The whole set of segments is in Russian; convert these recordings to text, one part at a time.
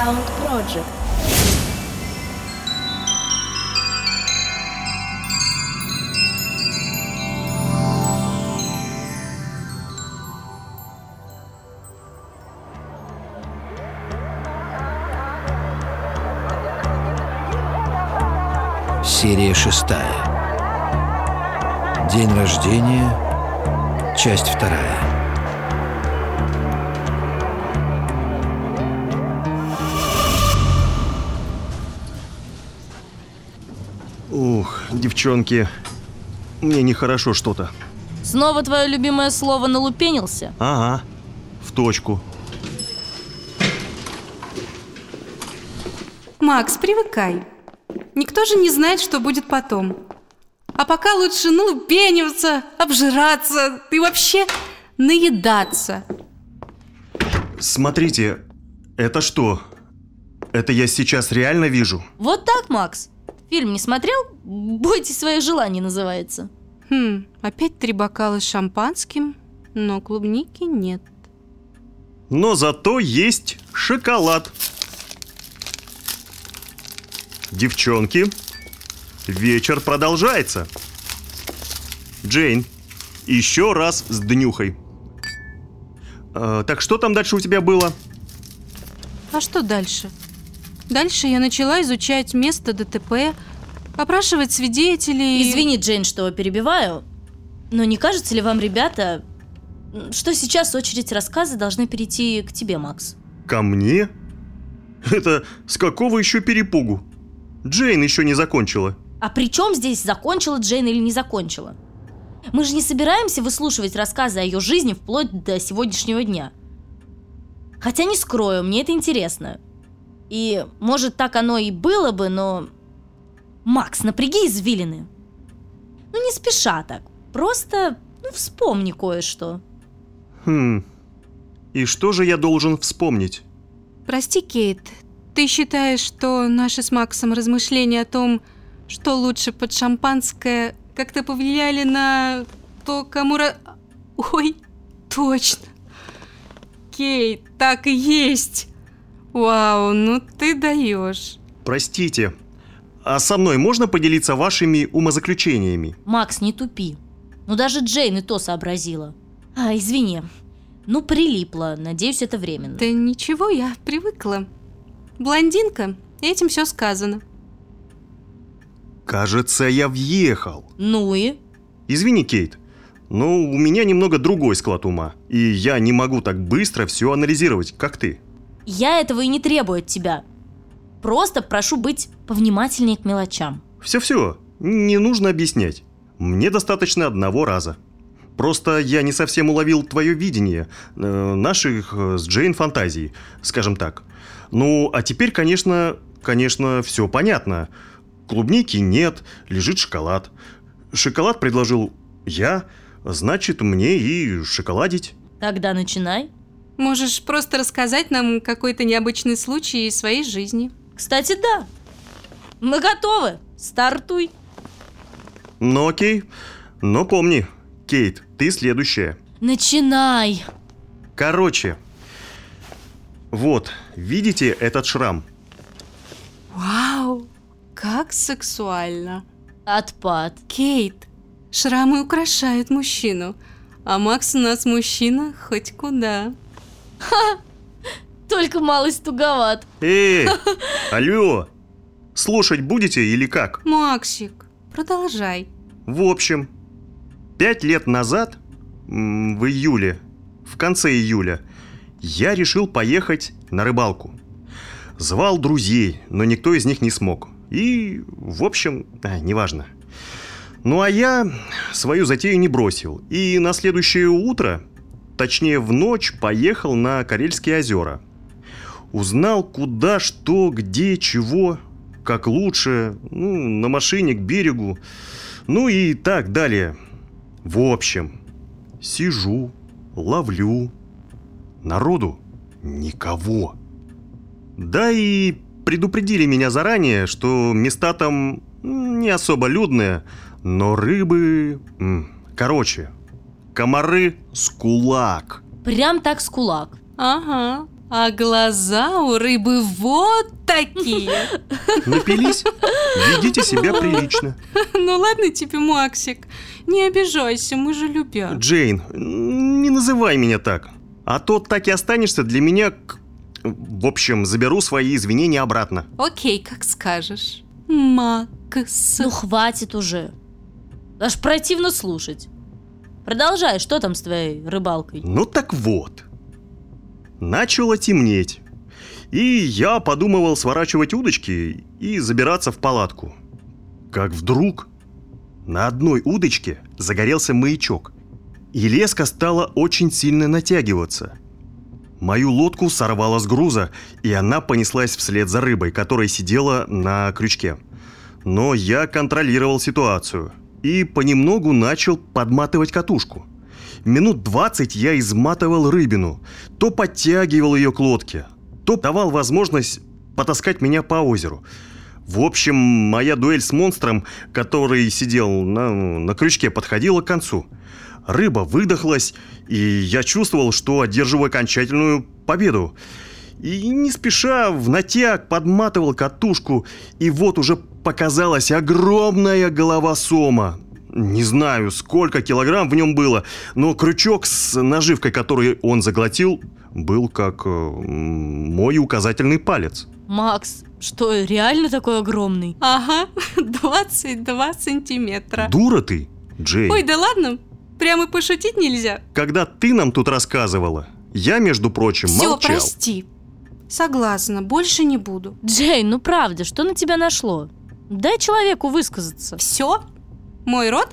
Sound Project. Серия шестая. День рождения. Часть вторая. Девчонки, мне нехорошо что-то. Снова твое любимое слово налупенился? Ага, в точку. Макс, привыкай. Никто же не знает, что будет потом. А пока лучше налупениваться, обжираться и вообще наедаться. Смотрите, это что? Это я сейчас реально вижу? Вот так, Макс. Фильм не смотрел? Бойтесь своих желаний называется. Хм, опять три бокала с шампанским, но клубники нет. Но зато есть шоколад. Девчонки, вечер продолжается. Джейн, еще раз с днюхой. Э, так что там дальше у тебя было? А что дальше? Дальше я начала изучать место ДТП, опрашивать свидетелей. Извини, Джейн, что перебиваю, но не кажется ли вам, ребята, что сейчас очередь рассказа должна перейти к тебе, Макс? Ко мне? Это с какого еще перепугу? Джейн еще не закончила. А при чем здесь закончила Джейн или не закончила? Мы же не собираемся выслушивать рассказы о ее жизни вплоть до сегодняшнего дня. Хотя не скрою, мне это интересно. И, может, так оно и было бы, но... Макс, напряги извилины. Ну, не спеша так. Просто, ну, вспомни кое-что. Хм. И что же я должен вспомнить? Прости, Кейт, ты считаешь, что наши с Максом размышления о том, что лучше под шампанское, как-то повлияли на то, кому... ра- Ой, точно. Кейт, так и есть. Вау, ну ты даешь. Простите, а со мной можно поделиться вашими умозаключениями? Макс, не тупи. Ну, даже Джейн и то сообразила. А, извини. Ну, прилипла. Надеюсь, это временно. Да ничего, я привыкла. Блондинка, этим все сказано. Кажется, я въехал. Ну и? Извини, Кейт, но у меня немного другой склад ума, и я не могу так быстро все анализировать, как ты. Я этого и не требую от тебя. Просто прошу быть повнимательнее к мелочам. Все-все, не нужно объяснять. Мне достаточно одного раза. Просто я не совсем уловил твое видение э, наших э, с Джейн фантазий, скажем так. Ну, а теперь, конечно, конечно, все понятно. Клубники нет, лежит шоколад. Шоколад предложил я, значит, мне и шоколадить. Тогда начинай. Можешь просто рассказать нам какой-то необычный случай из своей жизни. Кстати, да. Мы готовы. Стартуй. Ну окей, но помни, Кейт, ты следующая. Начинай. Короче, вот, видите этот шрам? Вау, как сексуально. Отпад. Кейт, шрамы украшают мужчину, а Макс у нас мужчина хоть куда. Только малость туговат. Эй, алло, слушать будете или как? Максик, продолжай. В общем, пять лет назад, в июле, в конце июля, я решил поехать на рыбалку. Звал друзей, но никто из них не смог. И, в общем, а, неважно. Ну а я свою затею не бросил. И на следующее утро, точнее в ночь, поехал на Карельские озера. Узнал, куда, что, где, чего, как лучше, ну, на машине к берегу, ну и так далее. В общем, сижу, ловлю. Народу никого. Да и предупредили меня заранее, что места там не особо людные, но рыбы... Короче, комары с кулак. Прям так с кулак. Ага, А глаза у рыбы вот такие. Напились? Ведите себя прилично. Ну ладно тебе, Максик. Не обижайся, мы же любя. Джейн, не называй меня так. А то так и останешься для меня... к- В общем, заберу свои извинения обратно. Окей, как скажешь. Макс. Ну хватит уже. Аж противно слушать. Продолжай, что там с твоей рыбалкой? Ну так вот. Начало темнеть. И я подумывал сворачивать удочки и забираться в палатку. Как вдруг на одной удочке загорелся маячок. И леска стала очень сильно натягиваться. Мою лодку сорвало с груза, и она понеслась вслед за рыбой, которая сидела на крючке. Но я контролировал ситуацию и понемногу начал подматывать катушку. Минут 20 я изматывал рыбину, то подтягивал ее к лодке, то давал возможность потаскать меня по озеру. В общем, моя дуэль с монстром, который сидел на, на крючке, подходила к концу. Рыба выдохлась, и я чувствовал, что одерживаю окончательную победу. И не спеша в натяг подматывал катушку, и вот уже показалась огромная голова сома. Не знаю, сколько килограмм в нем было, но крючок с наживкой, который он заглотил, был как э, мой указательный палец. Макс, что, реально такой огромный? Ага, 22 сантиметра. Дура ты, Джей. Ой, да ладно, прямо пошутить нельзя. Когда ты нам тут рассказывала, я, между прочим, Все, молчал. прости. Согласна, больше не буду. Джейн, ну правда, что на тебя нашло? Дай человеку высказаться. Все, мой рот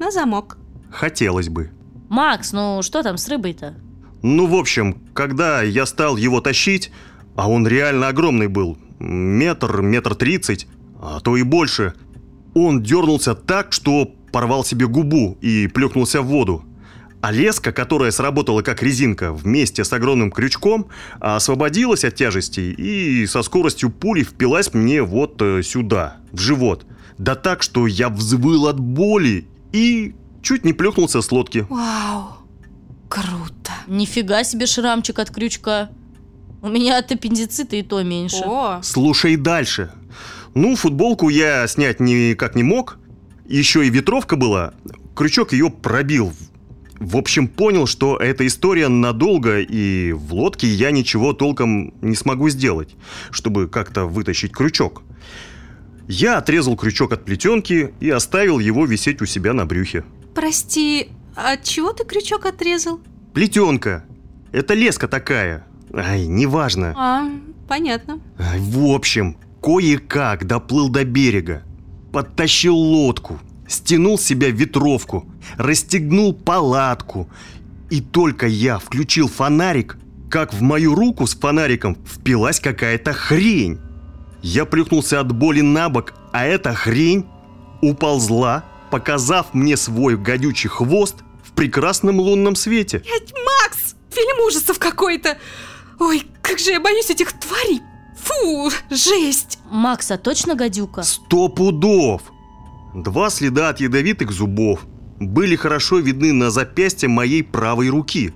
на замок. Хотелось бы. Макс, ну что там с рыбой-то? Ну, в общем, когда я стал его тащить, а он реально огромный был, метр, метр тридцать, а то и больше, он дернулся так, что порвал себе губу и плюхнулся в воду. А леска, которая сработала как резинка вместе с огромным крючком, освободилась от тяжести и со скоростью пули впилась мне вот э, сюда, в живот. Да так, что я взвыл от боли и чуть не плюхнулся с лодки. Вау, круто. Нифига себе шрамчик от крючка. У меня от аппендицита и то меньше. О, Слушай дальше. Ну, футболку я снять никак не мог. Еще и ветровка была. Крючок ее пробил. В общем, понял, что эта история надолго, и в лодке я ничего толком не смогу сделать, чтобы как-то вытащить крючок. Я отрезал крючок от плетенки и оставил его висеть у себя на брюхе. прости, от чего ты крючок отрезал? Плетенка! Это леска такая. Ай, неважно. А, понятно. Ай, В общем, кое-как доплыл до берега, подтащил лодку, стянул с себя ветровку, расстегнул палатку. И только я включил фонарик, как в мою руку с фонариком впилась какая-то хрень. Я плюхнулся от боли на бок, а эта хрень уползла, показав мне свой гадючий хвост в прекрасном лунном свете. Макс, фильм ужасов какой-то. Ой, как же я боюсь этих тварей. Фу, жесть. Макс, а точно гадюка? Сто пудов! Два следа от ядовитых зубов были хорошо видны на запястье моей правой руки.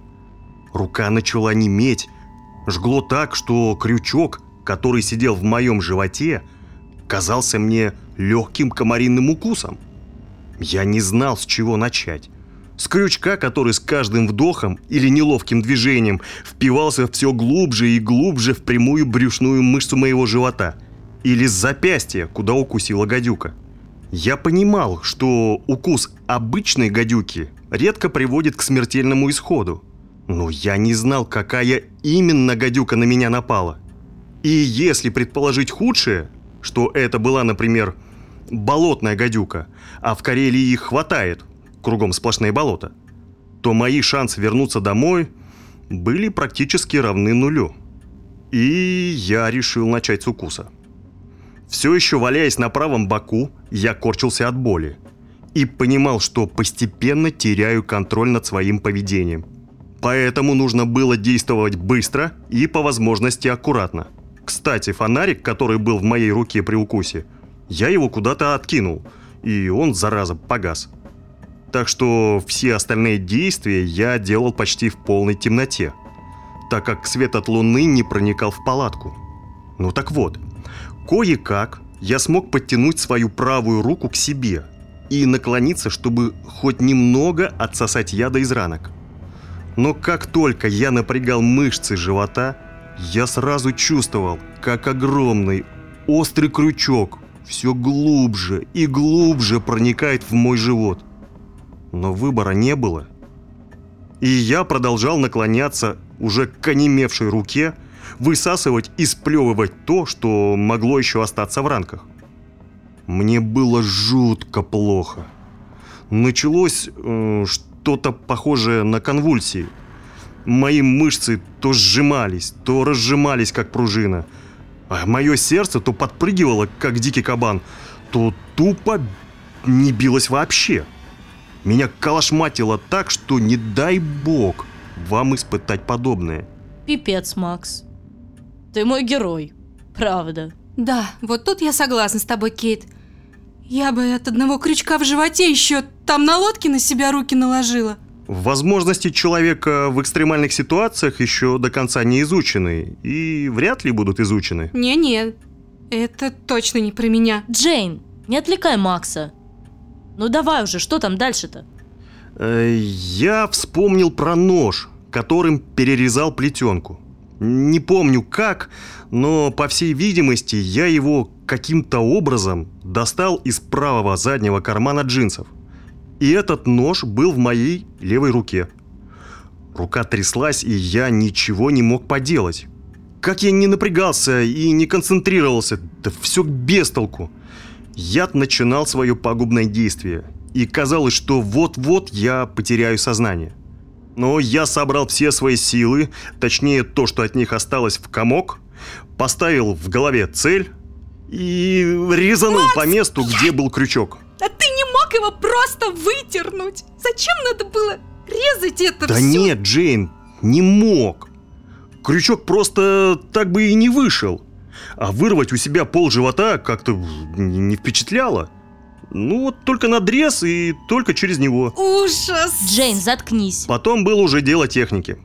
Рука начала неметь. Жгло так, что крючок, который сидел в моем животе, казался мне легким комариным укусом. Я не знал, с чего начать. С крючка, который с каждым вдохом или неловким движением впивался все глубже и глубже в прямую брюшную мышцу моего живота. Или с запястья, куда укусила гадюка. Я понимал, что укус обычной гадюки редко приводит к смертельному исходу. Но я не знал, какая именно гадюка на меня напала. И если предположить худшее, что это была, например, болотная гадюка, а в Карелии их хватает, кругом сплошные болота, то мои шансы вернуться домой были практически равны нулю. И я решил начать с укуса. Все еще валяясь на правом боку, я корчился от боли и понимал, что постепенно теряю контроль над своим поведением. Поэтому нужно было действовать быстро и по возможности аккуратно. Кстати, фонарик, который был в моей руке при укусе, я его куда-то откинул, и он, зараза, погас. Так что все остальные действия я делал почти в полной темноте. так как свет от луны не проникал в палатку. Ну так вот, кое-как я смог подтянуть свою правую руку к себе и наклониться, чтобы хоть немного отсосать яда из ранок. Но как только я напрягал мышцы живота, я сразу чувствовал, как огромный острый крючок все глубже и глубже проникает в мой живот. Но выбора не было. И я продолжал наклоняться уже к онемевшей руке, высасывать и сплевывать то, что могло еще остаться в ранках. Мне было жутко плохо. Началось э, что-то похожее на конвульсии. Мои мышцы то сжимались, то разжимались, как пружина. А мое сердце то подпрыгивало, как дикий кабан, то тупо не билось вообще. Меня калашматило так, что не дай бог вам испытать подобное. Пипец, Макс. Ты мой герой. Правда. Да, вот тут я согласна с тобой, Кейт. Я бы от одного крючка в животе еще там на лодке на себя руки наложила. Возможности человека в экстремальных ситуациях еще до конца не изучены и вряд ли будут изучены. Не-не, это точно не про меня. Джейн, не отвлекай Макса. Ну давай уже, что там дальше-то? Э, Я вспомнил про нож, которым перерезал плетенку. Не помню как, но по всей видимости я его каким-то образом достал из правого заднего кармана джинсов. И этот нож был в моей левой руке. Рука тряслась, и я ничего не мог поделать. Как я не напрягался и не концентрировался, да все без толку. Яд начинал свое пагубное действие, и казалось, что вот-вот я потеряю сознание. Но я собрал все свои силы, точнее то, что от них осталось в комок, поставил в голове цель и резанул по месту, где был крючок. А ты не мог его просто вытернуть? Зачем надо было резать это Да все? нет, Джейн, не мог. Крючок просто так бы и не вышел. А вырвать у себя пол живота как-то не впечатляло. Ну вот только надрез и только через него. Ужас! Джейн, заткнись. Потом было уже дело техники.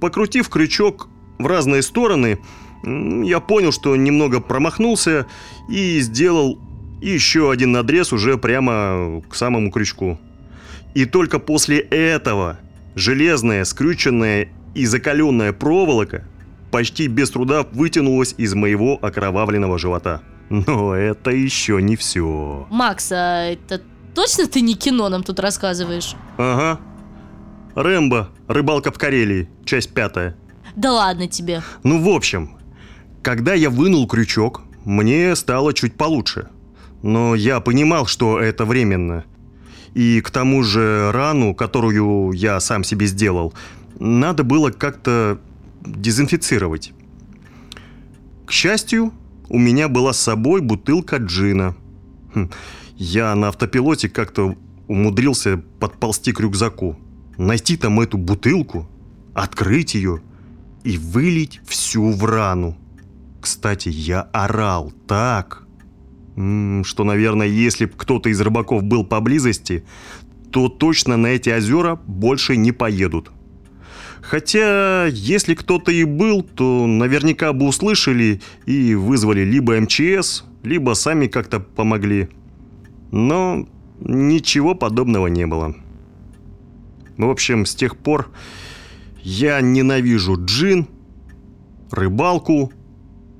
Покрутив крючок в разные стороны, я понял, что немного промахнулся и сделал еще один надрез уже прямо к самому крючку. И только после этого железная, скрюченная и закаленная проволока почти без труда вытянулась из моего окровавленного живота. Но это еще не все. Макс, а это точно ты не кино нам тут рассказываешь? Ага. Рэмбо, рыбалка в Карелии, часть пятая. Да ладно тебе. Ну, в общем, когда я вынул крючок, мне стало чуть получше. Но я понимал, что это временно. И к тому же рану, которую я сам себе сделал, надо было как-то дезинфицировать. К счастью, у меня была с собой бутылка джина. Хм, Я на автопилоте как-то умудрился подползти к рюкзаку, найти там эту бутылку, открыть ее и вылить всю в рану. Кстати, я орал так, что, наверное, если бы кто-то из рыбаков был поблизости, то точно на эти озера больше не поедут. Хотя, если кто-то и был, то наверняка бы услышали и вызвали либо МЧС, либо сами как-то помогли. Но ничего подобного не было. В общем, с тех пор я ненавижу джин, рыбалку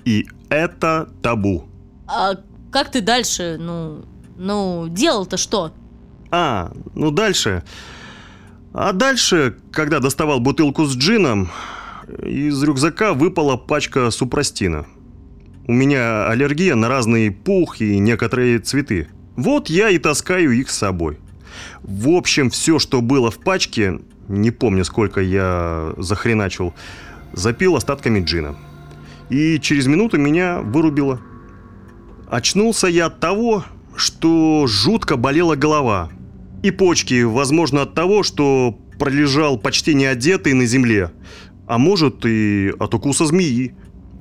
и это табу. А как ты дальше, ну, ну, делал-то что? А, ну дальше. А дальше, когда доставал бутылку с джином, из рюкзака выпала пачка супрастина. У меня аллергия на разный пух и некоторые цветы. Вот я и таскаю их с собой. В общем, все, что было в пачке, не помню, сколько я захреначил, запил остатками джина. И через минуту меня вырубило. Очнулся я от того, что жутко болела голова. И почки, возможно, от того, что пролежал почти не одетый на земле. А может и от укуса змеи.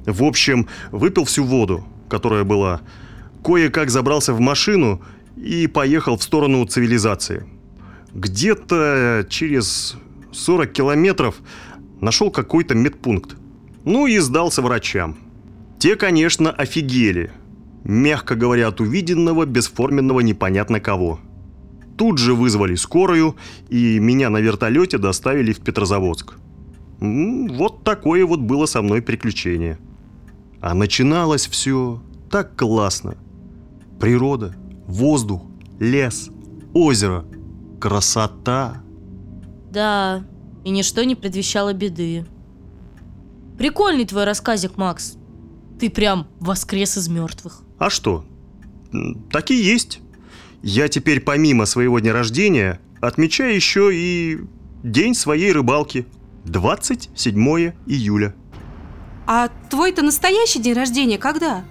В общем, выпил всю воду, которая была. Кое-как забрался в машину и поехал в сторону цивилизации. Где-то через 40 километров Нашел какой-то медпункт. Ну и сдался врачам. Те, конечно, офигели. Мягко говоря, от увиденного, бесформенного непонятно кого. Тут же вызвали скорую, и меня на вертолете доставили в Петрозаводск. Вот такое вот было со мной приключение. А начиналось все так классно. Природа, воздух, лес, озеро, красота. Да, и ничто не предвещало беды. Прикольный твой рассказик, Макс. Ты прям воскрес из мертвых. А что? Так и есть. Я теперь помимо своего дня рождения отмечаю еще и день своей рыбалки. 27 июля. А твой-то настоящий день рождения когда?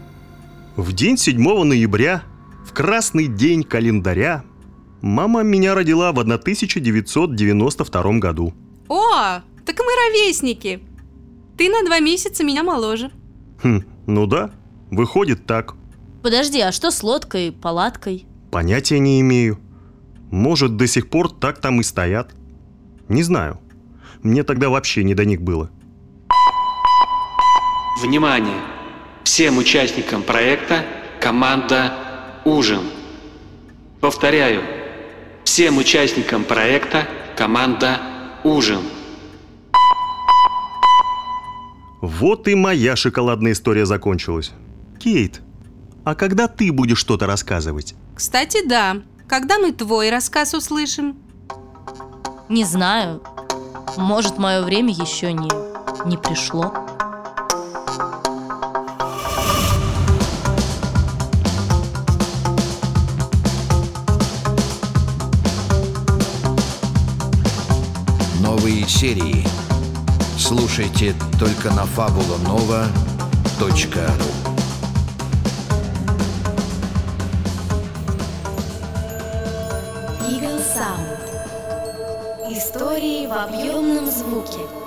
В день 7 ноября, в красный день календаря, мама меня родила в 1992 году. О, так мы ровесники. Ты на два месяца меня моложе. Хм, ну да, выходит так. Подожди, а что с лодкой, палаткой? Понятия не имею. Может, до сих пор так там и стоят. Не знаю. Мне тогда вообще не до них было. Внимание! Всем участникам проекта команда «Ужин». Повторяю, всем участникам проекта команда «Ужин». Вот и моя шоколадная история закончилась. Кейт, а когда ты будешь что-то рассказывать? Кстати, да. Когда мы твой рассказ услышим? Не знаю. Может, мое время еще не, не пришло. Новые серии слушайте только на fabulanova.ru Истории в объемном звуке.